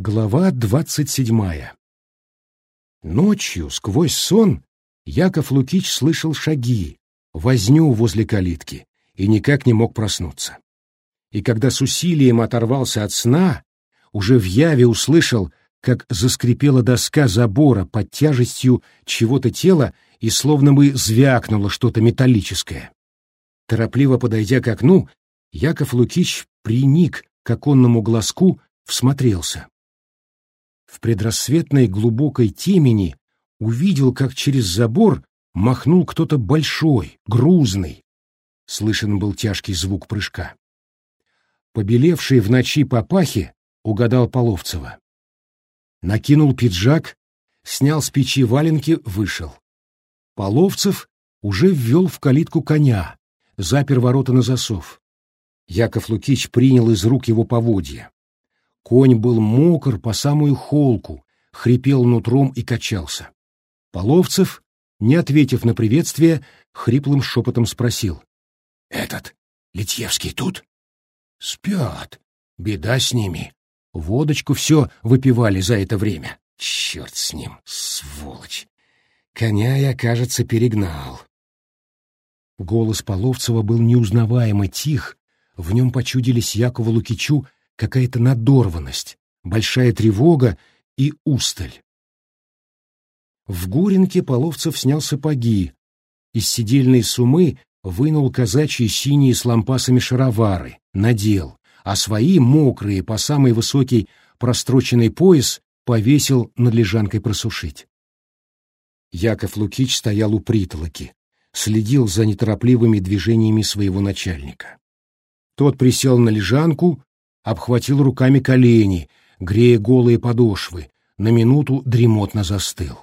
Глава двадцать седьмая Ночью, сквозь сон, Яков Лукич слышал шаги, возню возле калитки и никак не мог проснуться. И когда с усилием оторвался от сна, уже в яве услышал, как заскрипела доска забора под тяжестью чего-то тела и словно бы звякнуло что-то металлическое. Торопливо подойдя к окну, Яков Лукич приник к оконному глазку, всмотрелся в предрассветной глубокой темени увидел, как через забор махнул кто-то большой, грузный. Слышен был тяжкий звук прыжка. Побелевший в ночи папахи угадал Половцева. Накинул пиджак, снял с печи валенки, вышел. Половцев уже ввел в калитку коня, запер ворота на засов. Яков Лукич принял из рук его поводья. Конь был мокр по самую холку, хрипел нутром и качался. Половцев, не ответив на приветствие, хриплым шепотом спросил. — Этот, Литьевский, тут? — Спят. Беда с ними. Водочку все выпивали за это время. Черт с ним, сволочь. Коня я, кажется, перегнал. Голос Половцева был неузнаваемо тих, в нем почудились Якову Лукичу какая-то надорванность, большая тревога и усталь. В Гуренке Половцев снял сапоги, из сидельной сумы вынул казачьи синие с лампасами шаровары, надел, а свои, мокрые, по самый высокий простроченный пояс, повесил над лежанкой просушить. Яков Лукич стоял у притолоки, следил за неторопливыми движениями своего начальника. Тот присел на лежанку, обхватил руками колени, грея голые подошвы, на минуту дремотно застыл.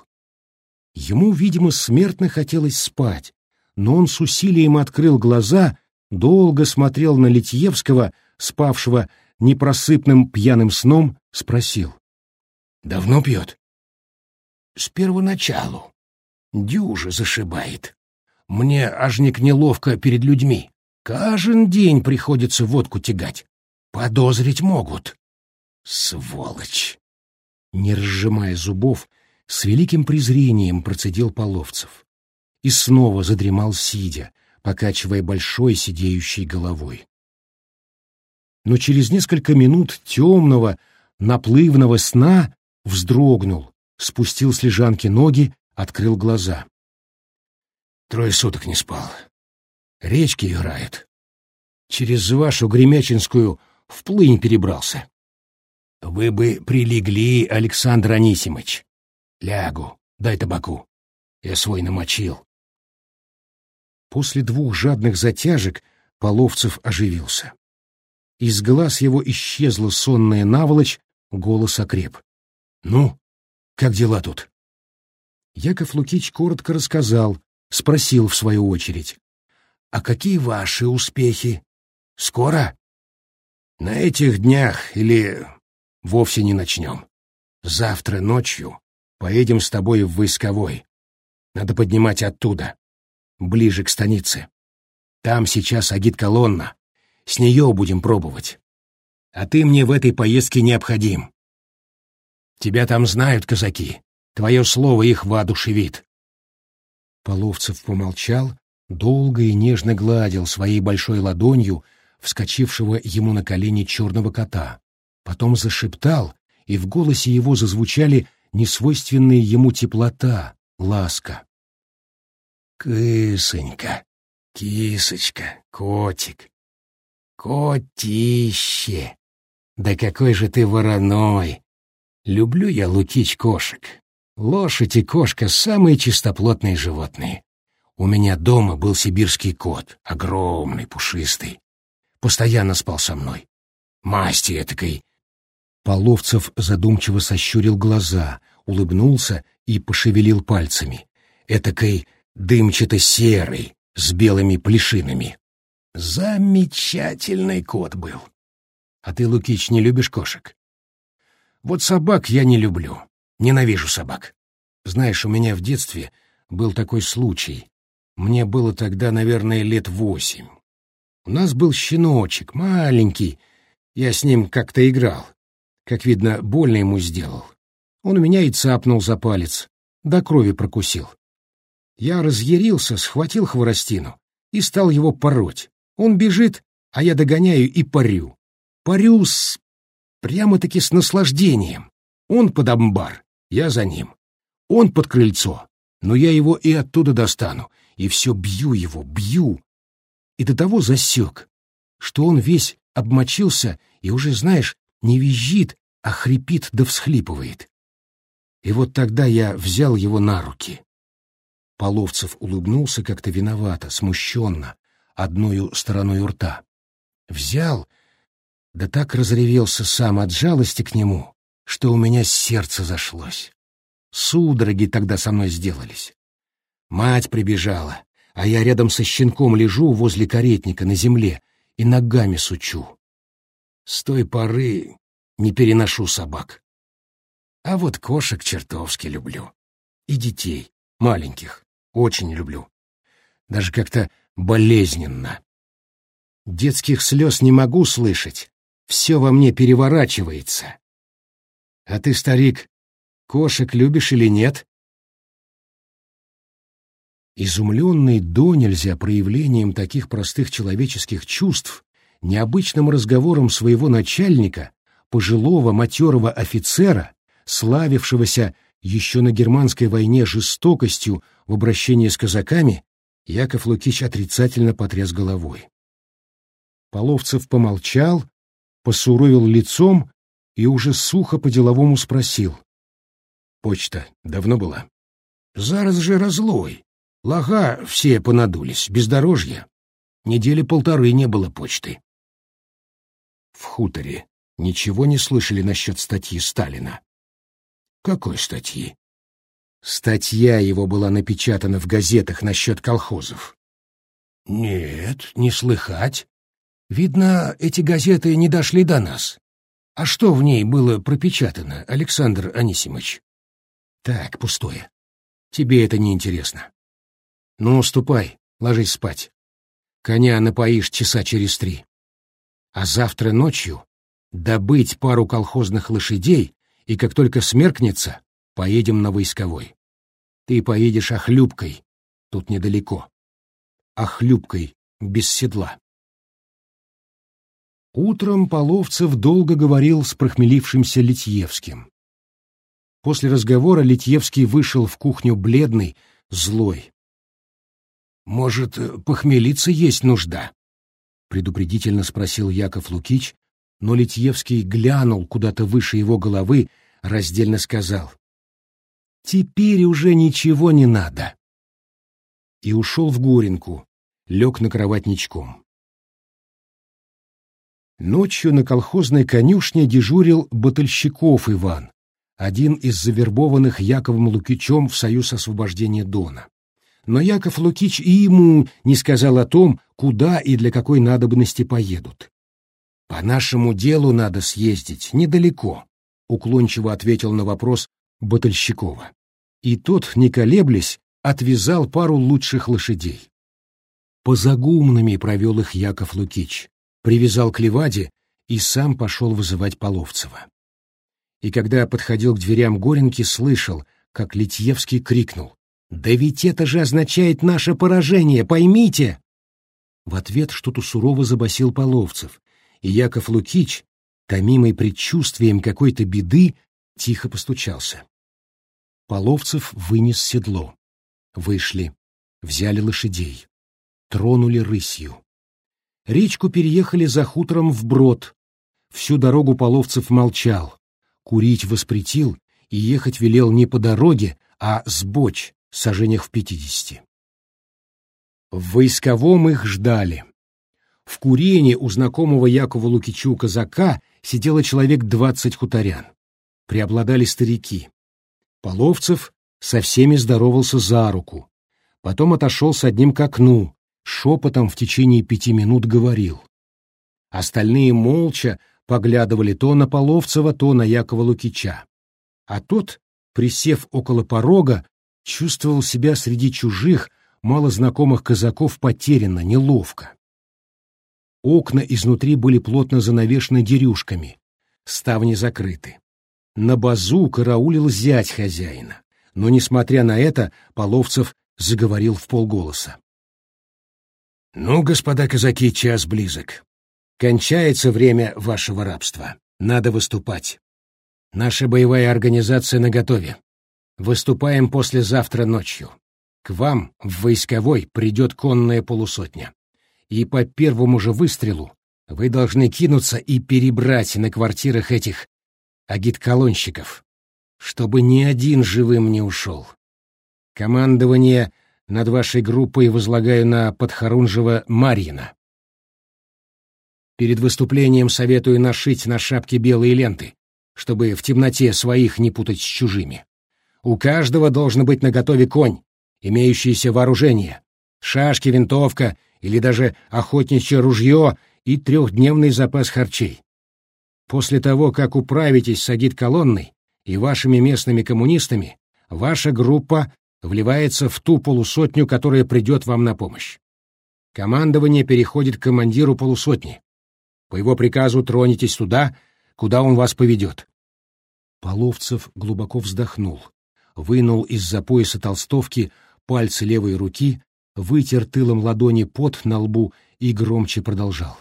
Ему, видимо, смертно хотелось спать, но он с усилием открыл глаза, долго смотрел на Литьевского, спавшего непросыпным пьяным сном, спросил. «Давно пьет?» «С первоначалу. Дюжа зашибает. Мне ажник неловко перед людьми. Каждый день приходится водку тягать. Подозрить могут. Сволочь! Не разжимая зубов, с великим презрением процедил Половцев. И снова задремал сидя, покачивая большой сидеющей головой. Но через несколько минут темного, наплывного сна вздрогнул, спустил с лежанки ноги, открыл глаза. Трое суток не спал. Речки играет. Через вашу Гремячинскую в плынь перебрался. Вы бы прилегли, Александр Анисимыч. Лягу, дай табаку. Я свой намочил. После двух жадных затяжек Половцев оживился. Из глаз его исчезла сонная наволочь, голос окреп. «Ну, как дела тут?» Яков Лукич коротко рассказал, спросил в свою очередь. «А какие ваши успехи? Скоро?» На этих днях или вовсе не начнем. Завтра ночью поедем с тобой в войсковой. Надо поднимать оттуда, ближе к станице. Там сейчас агит-колонна. С нее будем пробовать. А ты мне в этой поездке необходим. Тебя там знают казаки. Твое слово их воодушевит. Половцев помолчал, долго и нежно гладил своей большой ладонью вскочившего ему на колени черного кота, потом зашептал, и в голосе его зазвучали несвойственные ему теплота, ласка. «Кысонька, кисочка, котик, котище! Да какой же ты вороной! Люблю я лукич кошек. Лошадь и кошка — самые чистоплотные животные. У меня дома был сибирский кот, огромный, пушистый постоянно спал со мной. Масти этакой. Половцев задумчиво сощурил глаза, улыбнулся и пошевелил пальцами. Этакой дымчато-серый, с белыми плешинами. Замечательный кот был. А ты, Лукич, не любишь кошек? Вот собак я не люблю. Ненавижу собак. Знаешь, у меня в детстве был такой случай. Мне было тогда, наверное, лет восемь. У нас был щеночек, маленький, я с ним как-то играл. Как видно, больно ему сделал. Он у меня и цапнул за палец, до крови прокусил. Я разъярился, схватил хворостину и стал его пороть. Он бежит, а я догоняю и парю. Парю с... прямо-таки с наслаждением. Он под амбар, я за ним. Он под крыльцо, но я его и оттуда достану, и все бью его, бью. И до того засек, что он весь обмочился и уже, знаешь, не визжит, а хрипит да всхлипывает. И вот тогда я взял его на руки. Половцев улыбнулся как-то виновато, смущенно, одной стороной рта. Взял, да так разревелся сам от жалости к нему, что у меня сердце зашлось. Судороги тогда со мной сделались. Мать прибежала, а я рядом со щенком лежу возле каретника на земле и ногами сучу. С той поры не переношу собак. А вот кошек чертовски люблю. И детей, маленьких, очень люблю. Даже как-то болезненно. Детских слез не могу слышать. Все во мне переворачивается. А ты, старик, кошек любишь или нет? Изумленный до нельзя проявлением таких простых человеческих чувств, необычным разговором своего начальника, пожилого матерого офицера, славившегося еще на германской войне жестокостью в обращении с казаками, Яков Лукич отрицательно потряс головой. Половцев помолчал, посуровил лицом и уже сухо по-деловому спросил. «Почта давно была?» «Зараз же разлой. Лага все понадулись, бездорожье. Недели полторы не было почты». В хуторе ничего не слышали насчет статьи Сталина. «Какой статьи?» Статья его была напечатана в газетах насчет колхозов. «Нет, не слыхать. Видно, эти газеты не дошли до нас. А что в ней было пропечатано, Александр Анисимович? Так, пустое. Тебе это не интересно. Ну, ступай, ложись спать. Коня напоишь часа через три. А завтра ночью добыть пару колхозных лошадей, и как только смеркнется, поедем на войсковой. Ты поедешь охлюбкой, тут недалеко. Охлюбкой, без седла. Утром Половцев долго говорил с прохмелившимся Литьевским. После разговора Литьевский вышел в кухню бледный, злой. «Может, похмелиться есть нужда?» — предупредительно спросил Яков Лукич, но Литьевский глянул куда-то выше его головы, раздельно сказал. «Теперь уже ничего не надо». И ушел в Горенку, лег на кровать ничком. Ночью на колхозной конюшне дежурил Батальщиков Иван, один из завербованных Яковом Лукичем в Союз освобождения Дона. Но Яков Лукич и ему не сказал о том, куда и для какой надобности поедут. «По нашему делу надо съездить, недалеко», — уклончиво ответил на вопрос Батальщикова. И тот, не колеблясь, отвязал пару лучших лошадей. По загумными провел их Яков Лукич привязал к леваде и сам пошел вызывать Половцева. И когда подходил к дверям Горенки, слышал, как Литьевский крикнул «Да ведь это же означает наше поражение, поймите!» В ответ что-то сурово забасил Половцев, и Яков Лукич, томимый предчувствием какой-то беды, тихо постучался. Половцев вынес седло. Вышли, взяли лошадей, тронули рысью. Речку переехали за хутором вброд. Всю дорогу Половцев молчал, курить воспретил и ехать велел не по дороге, а с боч, сажениях в пятидесяти. В войсковом их ждали. В курении у знакомого Якова Лукичу казака сидело человек двадцать хуторян. Преобладали старики. Половцев со всеми здоровался за руку. Потом отошел с одним к окну, шепотом в течение пяти минут говорил. Остальные молча поглядывали то на Половцева, то на Якова Лукича. А тот, присев около порога, чувствовал себя среди чужих, малознакомых казаков потерянно, неловко. Окна изнутри были плотно занавешены дерюшками. ставни закрыты. На базу караулил зять хозяина, но, несмотря на это, Половцев заговорил в полголоса. «Ну, господа казаки, час близок. Кончается время вашего рабства. Надо выступать. Наша боевая организация наготове. Выступаем послезавтра ночью. К вам в войсковой придет конная полусотня. И по первому же выстрелу вы должны кинуться и перебрать на квартирах этих агитколонщиков, чтобы ни один живым не ушел. Командование над вашей группой возлагаю на Подхорунжева Марьина. Перед выступлением советую нашить на шапке белые ленты, чтобы в темноте своих не путать с чужими. У каждого должен быть наготове конь, имеющийся вооружение, шашки, винтовка или даже охотничье ружье и трехдневный запас харчей. После того, как управитесь с агит-колонной и вашими местными коммунистами, ваша группа вливается в ту полусотню, которая придет вам на помощь. Командование переходит к командиру полусотни. По его приказу тронетесь туда, куда он вас поведет. Половцев глубоко вздохнул, вынул из-за пояса толстовки пальцы левой руки, вытер тылом ладони пот на лбу и громче продолжал.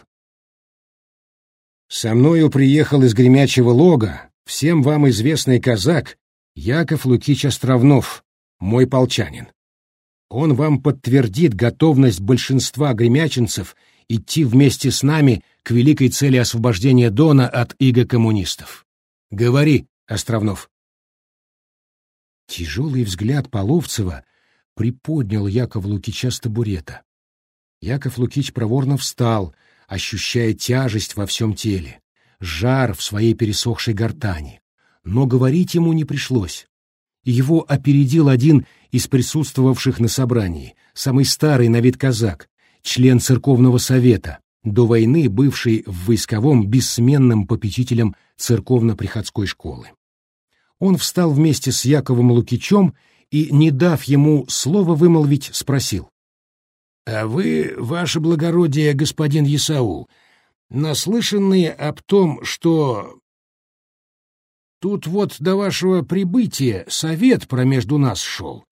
Со мною приехал из гремячего лога всем вам известный казак Яков Лукич Островнов, мой полчанин. Он вам подтвердит готовность большинства гремячинцев идти вместе с нами к великой цели освобождения Дона от иго коммунистов. Говори, Островнов. Тяжелый взгляд Половцева приподнял Якова Лукича с табурета. Яков Лукич проворно встал, ощущая тяжесть во всем теле, жар в своей пересохшей гортани. Но говорить ему не пришлось. Его опередил один из присутствовавших на собрании, самый старый на вид казак, член церковного совета, до войны бывший в войсковом бессменным попечителем церковно-приходской школы. Он встал вместе с Яковом Лукичем и, не дав ему слова вымолвить, спросил. А вы, ваше благородие, господин Исаул, наслышанные об том, что... Тут вот до вашего прибытия совет промежду нас шел.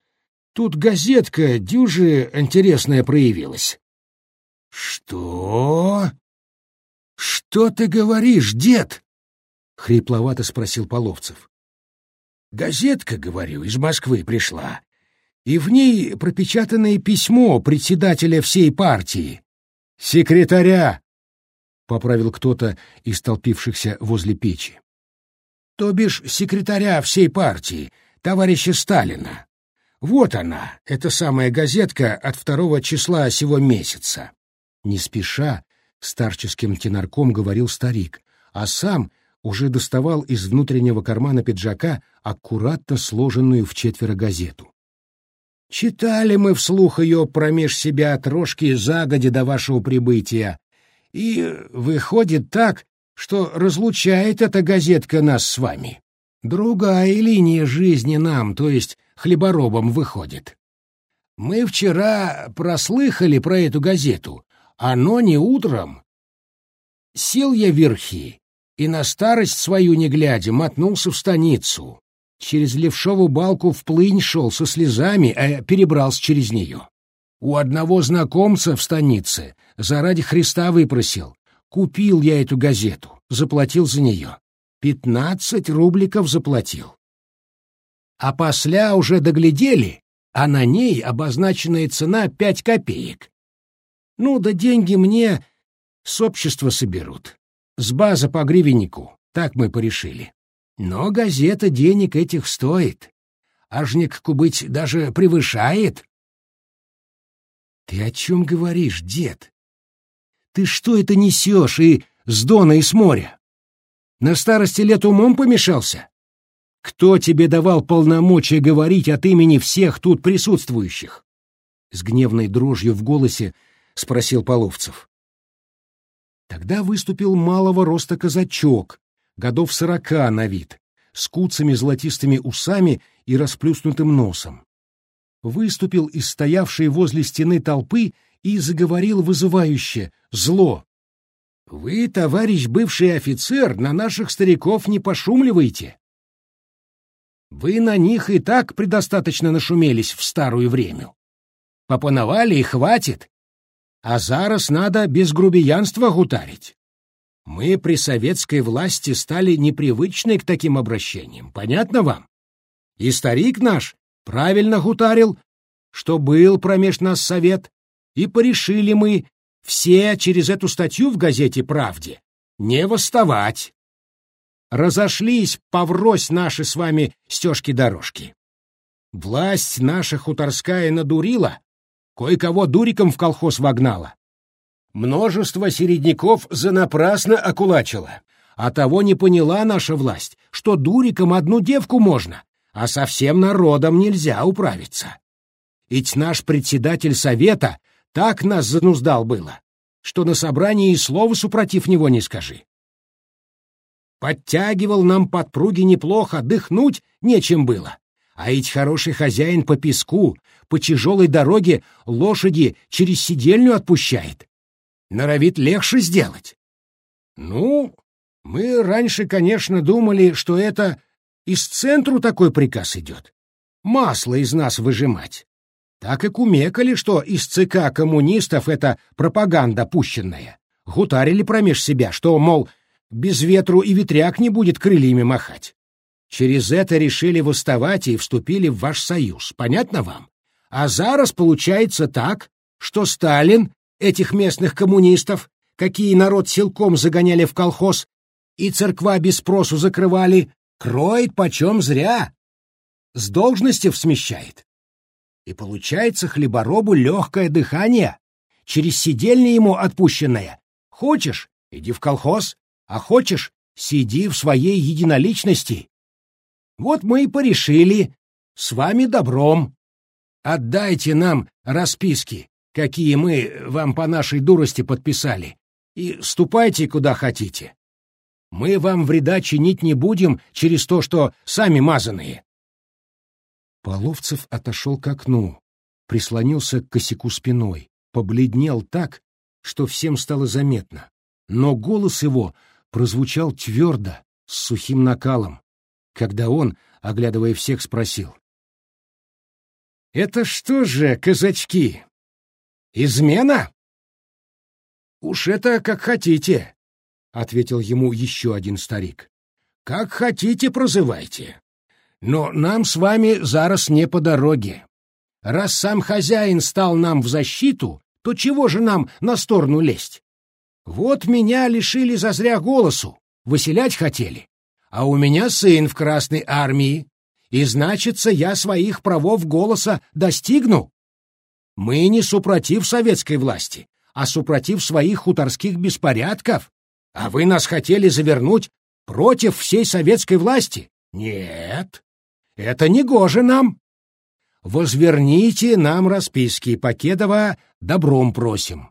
Тут газетка дюжи интересная проявилась. — Что? Что ты говоришь, дед? — хрипловато спросил Половцев. — Газетка, говорю, из Москвы пришла и в ней пропечатанное письмо председателя всей партии. «Секретаря!» — поправил кто-то из толпившихся возле печи. «То бишь секретаря всей партии, товарища Сталина. Вот она, эта самая газетка от второго числа сего месяца». Не спеша, старческим тенарком говорил старик, а сам уже доставал из внутреннего кармана пиджака аккуратно сложенную в четверо газету. Читали мы вслух ее промеж себя трошки загоди до вашего прибытия. И выходит так, что разлучает эта газетка нас с вами. Другая линия жизни нам, то есть хлеборобам, выходит. Мы вчера прослыхали про эту газету, оно не утром. Сел я верхи и на старость свою не глядя мотнулся в станицу через левшову балку вплынь шел со слезами, а перебрался через нее. У одного знакомца в станице заради Христа выпросил. Купил я эту газету, заплатил за нее. Пятнадцать рубликов заплатил. А после уже доглядели, а на ней обозначенная цена пять копеек. Ну да деньги мне с общества соберут. С базы по гривеннику, так мы порешили. Но газета денег этих стоит. Ажник быть даже превышает. Ты о чем говоришь, дед? Ты что это несешь и с дона, и с моря? На старости лет умом помешался? Кто тебе давал полномочия говорить от имени всех тут присутствующих? С гневной дрожью в голосе спросил Половцев. Тогда выступил малого роста казачок, годов сорока на вид, с куцами золотистыми усами и расплюснутым носом. Выступил из стоявшей возле стены толпы и заговорил вызывающе, зло. Вы, товарищ бывший офицер, на наших стариков не пошумливайте. Вы на них и так предостаточно нашумелись в старую время. Попановали и хватит. А зараз надо без грубиянства гутарить. Мы при советской власти стали непривычны к таким обращениям, понятно вам? И старик наш правильно гутарил, что был промеж нас совет, и порешили мы все через эту статью в газете «Правде» не восставать. Разошлись поврось наши с вами стежки-дорожки. Власть наша хуторская надурила, кое-кого дуриком в колхоз вогнала. Множество середняков занапрасно окулачило, а того не поняла наша власть, что дуриком одну девку можно, а совсем народом нельзя управиться. Ведь наш председатель совета так нас зануздал было, что на собрании и слова супротив него не скажи. Подтягивал нам подпруги неплохо, дыхнуть нечем было. А ведь хороший хозяин по песку, по тяжелой дороге лошади через сидельню отпущает. Норовит легче сделать. Ну, мы раньше, конечно, думали, что это из центру такой приказ идет. Масло из нас выжимать. Так и кумекали, что из ЦК коммунистов это пропаганда пущенная. Гутарили промеж себя, что, мол, без ветру и ветряк не будет крыльями махать. Через это решили восставать и вступили в ваш союз. Понятно вам? А зараз получается так, что Сталин этих местных коммунистов, какие народ силком загоняли в колхоз и церква без спросу закрывали, кроет почем зря. С должности смещает. И получается хлеборобу легкое дыхание, через сидельни ему отпущенное. Хочешь — иди в колхоз, а хочешь — сиди в своей единоличности. Вот мы и порешили, с вами добром. Отдайте нам расписки, какие мы вам по нашей дурости подписали, и ступайте куда хотите. Мы вам вреда чинить не будем через то, что сами мазаные. Половцев отошел к окну, прислонился к косяку спиной, побледнел так, что всем стало заметно. Но голос его прозвучал твердо, с сухим накалом, когда он, оглядывая всех, спросил. «Это что же, казачки, измена?» «Уж это как хотите», — ответил ему еще один старик. «Как хотите, прозывайте. Но нам с вами зараз не по дороге. Раз сам хозяин стал нам в защиту, то чего же нам на сторону лезть? Вот меня лишили зазря голосу, выселять хотели. А у меня сын в Красной армии, и значится, я своих правов голоса достигну. Мы не супротив советской власти, а супротив своих хуторских беспорядков. А вы нас хотели завернуть против всей советской власти? Нет. Это не гоже нам. Возверните нам расписки, Покедова, добром просим.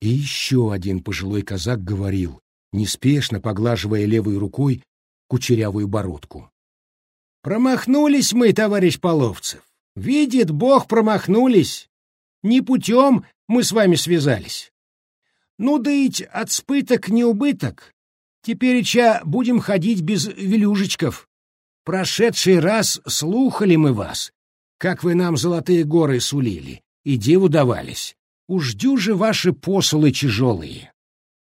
И еще один пожилой казак говорил, неспешно поглаживая левой рукой кучерявую бородку. Промахнулись мы, товарищ Половцев. Видит Бог, промахнулись. Не путем мы с вами связались. Ну да ведь от спыток не убыток. Тепереча будем ходить без велюжечков. Прошедший раз слухали мы вас, как вы нам золотые горы сулили, и диву давались. Уж дюжи ваши посулы тяжелые.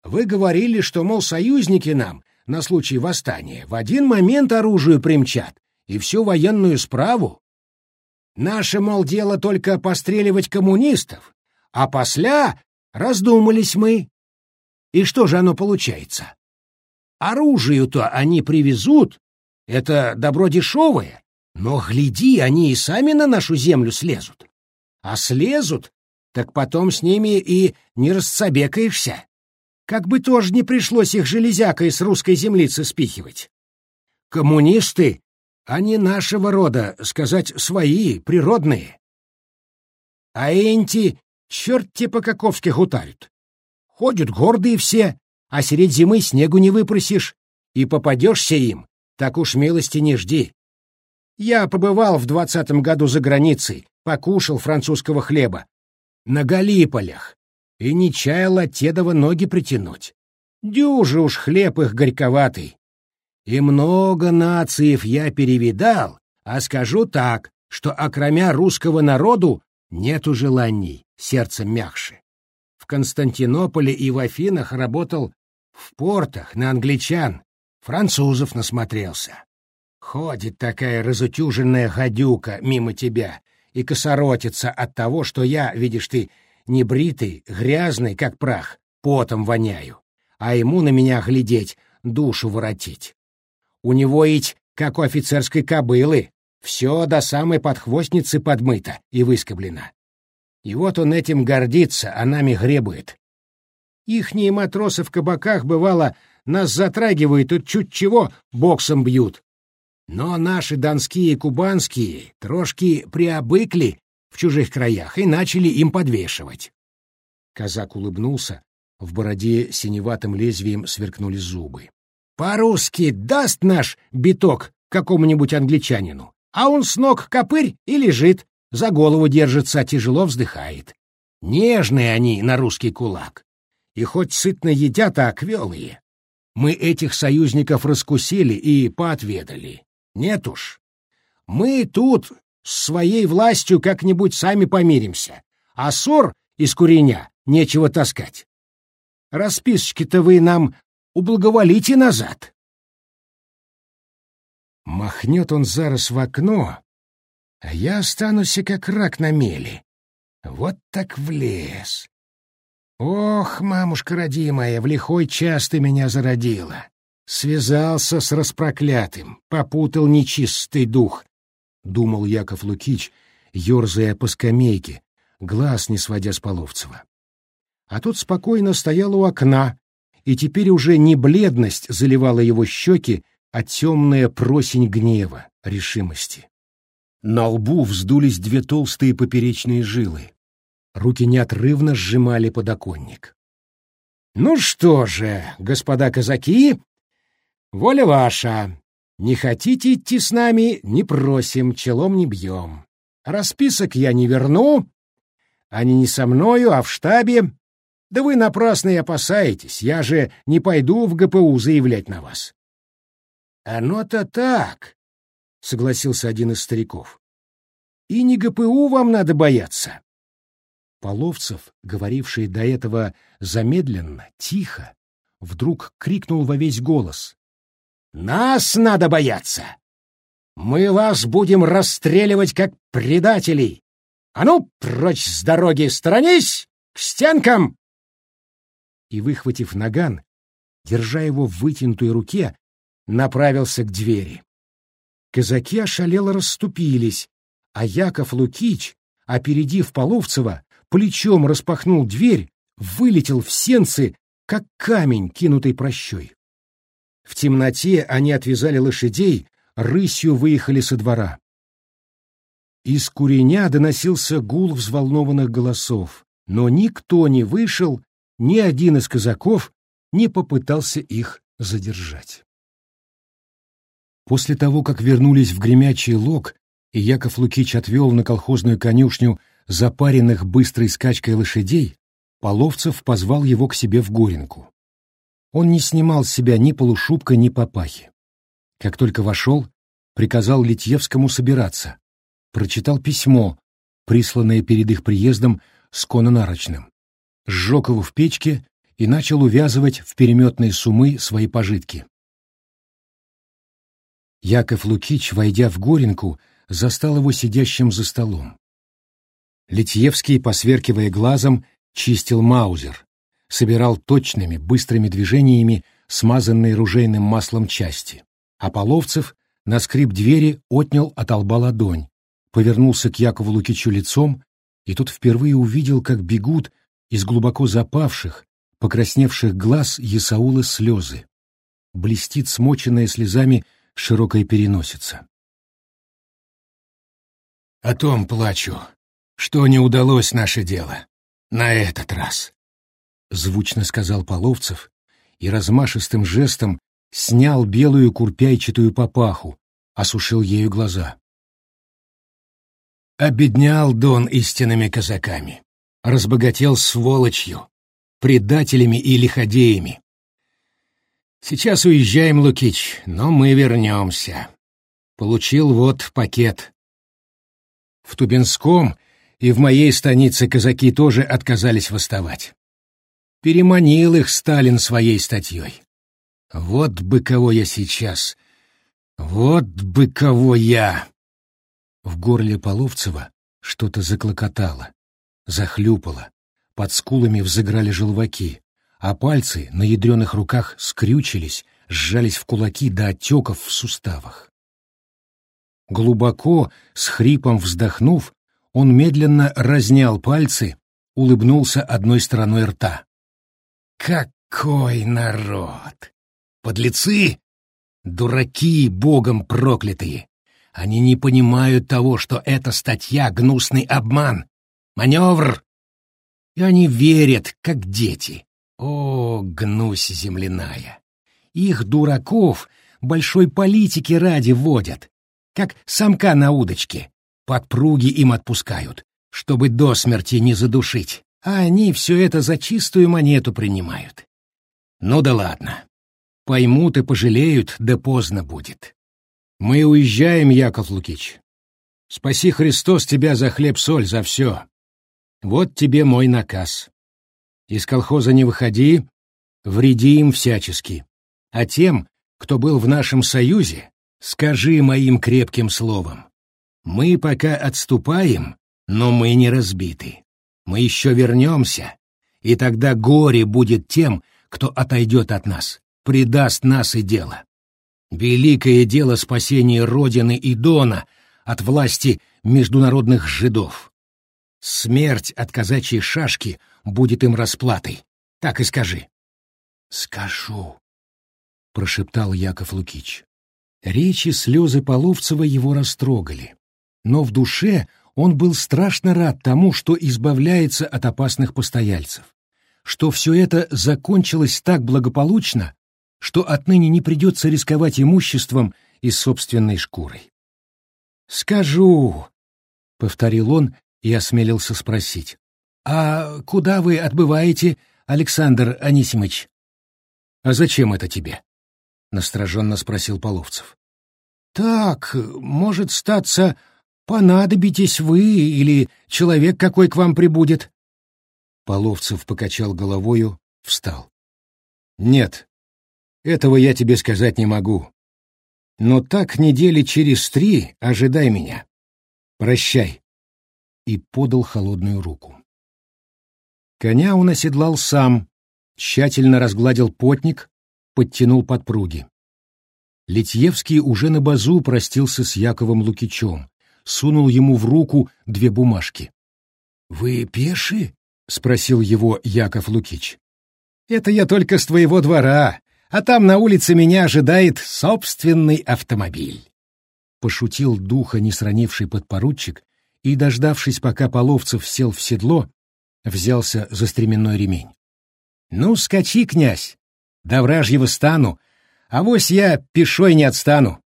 Вы говорили, что, мол, союзники нам на случай восстания в один момент оружие примчат и всю военную справу. Наше, мол, дело только постреливать коммунистов, а после раздумались мы. И что же оно получается? Оружие-то они привезут, это добро дешевое, но, гляди, они и сами на нашу землю слезут. А слезут, так потом с ними и не расцабекаешься. Как бы тоже не пришлось их железякой с русской землицы спихивать. Коммунисты, они нашего рода, сказать, свои, природные. А энти, черт те по-каковски гутают. Ходят гордые все, а средь зимы снегу не выпросишь, и попадешься им, так уж милости не жди. Я побывал в двадцатом году за границей, покушал французского хлеба. На Галиполях. и не чаял от ноги притянуть. Дюжи уж хлеб их горьковатый. И много нациев я перевидал, а скажу так, что окромя русского народу нету желаний, сердцем мягче. В Константинополе и в Афинах работал в портах на англичан, французов насмотрелся. Ходит такая разутюженная гадюка мимо тебя и косоротится от того, что я, видишь ты, небритый, грязный, как прах, потом воняю, а ему на меня глядеть, душу воротить. У него ведь, как у офицерской кобылы, все до самой подхвостницы подмыто и выскоблено. И вот он этим гордится, а нами гребует. Ихние матросы в кабаках, бывало, нас затрагивают и чуть чего боксом бьют. Но наши донские и кубанские трошки приобыкли в чужих краях и начали им подвешивать. Казак улыбнулся, в бороде синеватым лезвием сверкнули зубы. По-русски даст наш биток какому-нибудь англичанину, а он с ног копырь и лежит, за голову держится, тяжело вздыхает. Нежные они на русский кулак. И хоть сытно едят, а квелые. Мы этих союзников раскусили и поотведали. Нет уж. Мы тут с своей властью как-нибудь сами помиримся, а ссор из куреня нечего таскать. Расписочки-то вы нам ублаговолите назад. Махнет он зараз в окно, а я останусь как рак на мели. Вот так влез. Ох, мамушка родимая, в лихой час ты меня зародила. Связался с распроклятым, попутал нечистый дух, — думал Яков Лукич, ерзая по скамейке, глаз не сводя с Половцева. А тот спокойно стоял у окна, и теперь уже не бледность заливала его щеки, а темная просень гнева, решимости. На лбу вздулись две толстые поперечные жилы. Руки неотрывно сжимали подоконник. «Ну что же, господа казаки, воля ваша. Не хотите идти с нами, не просим, челом не бьем. Расписок я не верну. Они не со мною, а в штабе. Да вы напрасно и опасаетесь, я же не пойду в ГПУ заявлять на вас». «Оно-то так», — согласился один из стариков. «И не ГПУ вам надо бояться». Половцев, говоривший до этого замедленно, тихо, вдруг крикнул во весь голос. «Нас надо бояться! Мы вас будем расстреливать как предателей! А ну, прочь с дороги, сторонись! К стенкам!» И, выхватив наган, держа его в вытянутой руке, направился к двери. Казаки ошалело расступились, а Яков Лукич, опередив Половцева, плечом распахнул дверь, вылетел в сенцы, как камень, кинутый прощой. В темноте они отвязали лошадей, рысью выехали со двора. Из куреня доносился гул взволнованных голосов, но никто не вышел, ни один из казаков не попытался их задержать. После того, как вернулись в гремячий лог, и Яков Лукич отвел на колхозную конюшню запаренных быстрой скачкой лошадей, Половцев позвал его к себе в Горенку. Он не снимал с себя ни полушубка, ни папахи. Как только вошел, приказал Литьевскому собираться. Прочитал письмо, присланное перед их приездом с кононарочным. Сжег его в печке и начал увязывать в переметные сумы свои пожитки. Яков Лукич, войдя в Горенку, застал его сидящим за столом. Литьевский, посверкивая глазом, чистил маузер, собирал точными, быстрыми движениями смазанные ружейным маслом части, а Половцев на скрип двери отнял от лба ладонь, повернулся к Якову Лукичу лицом, и тот впервые увидел, как бегут из глубоко запавших, покрасневших глаз Есаула слезы. Блестит смоченная слезами широкая переносица. «О том плачу, что не удалось наше дело. На этот раз», — звучно сказал Половцев и размашистым жестом снял белую курпяйчатую папаху, осушил ею глаза. Обеднял Дон истинными казаками. Разбогател сволочью, предателями и лиходеями. Сейчас уезжаем, Лукич, но мы вернемся. Получил вот пакет. В Тубинском и в моей станице казаки тоже отказались восставать. Переманил их Сталин своей статьей. Вот бы кого я сейчас! Вот бы кого я! В горле Половцева что-то заклокотало, захлюпало, под скулами взыграли желваки, а пальцы на ядреных руках скрючились, сжались в кулаки до отеков в суставах. Глубоко, с хрипом вздохнув, он медленно разнял пальцы, улыбнулся одной стороной рта. «Какой народ! Подлецы! Дураки, богом проклятые! Они не понимают того, что эта статья — гнусный обман, маневр! И они верят, как дети. О, гнусь земляная! Их дураков большой политики ради водят, как самка на удочке. Подпруги им отпускают, чтобы до смерти не задушить, а они все это за чистую монету принимают. Ну да ладно. Поймут и пожалеют, да поздно будет. Мы уезжаем, Яков Лукич. Спаси Христос тебя за хлеб-соль, за все. Вот тебе мой наказ. Из колхоза не выходи, вреди им всячески. А тем, кто был в нашем союзе, скажи моим крепким словом. Мы пока отступаем, но мы не разбиты. Мы еще вернемся, и тогда горе будет тем, кто отойдет от нас, предаст нас и дело. Великое дело спасения Родины и Дона от власти международных жидов. Смерть от казачьей шашки будет им расплатой. Так и скажи. — Скажу, — прошептал Яков Лукич. Речи слезы Половцева его растрогали, но в душе он был страшно рад тому, что избавляется от опасных постояльцев, что все это закончилось так благополучно, что отныне не придется рисковать имуществом и собственной шкурой. «Скажу», — повторил он и осмелился спросить, «а куда вы отбываете, Александр Анисимыч?» «А зачем это тебе?» — настороженно спросил Половцев. «Так, может статься, понадобитесь вы или человек какой к вам прибудет?» Половцев покачал головою, встал. «Нет, этого я тебе сказать не могу. Но так недели через три ожидай меня. Прощай!» И подал холодную руку. Коня он оседлал сам, тщательно разгладил потник, подтянул подпруги. Литьевский уже на базу простился с Яковом Лукичем, сунул ему в руку две бумажки. — Вы пеши? — спросил его Яков Лукич. — Это я только с твоего двора, а там на улице меня ожидает собственный автомобиль. Пошутил духа не сранивший подпоручик и, дождавшись, пока Половцев сел в седло, взялся за стременной ремень. — Ну, скачи, князь, до вражьего стану, а вось я пешой не отстану.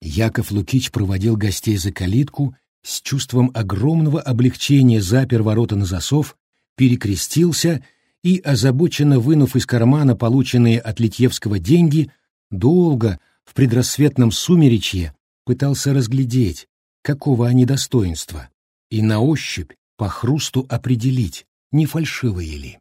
Яков Лукич проводил гостей за калитку, с чувством огромного облегчения запер ворота на засов, перекрестился и, озабоченно вынув из кармана полученные от Литьевского деньги, долго, в предрассветном сумеречье, пытался разглядеть, какого они достоинства, и на ощупь по хрусту определить, не фальшивые ли.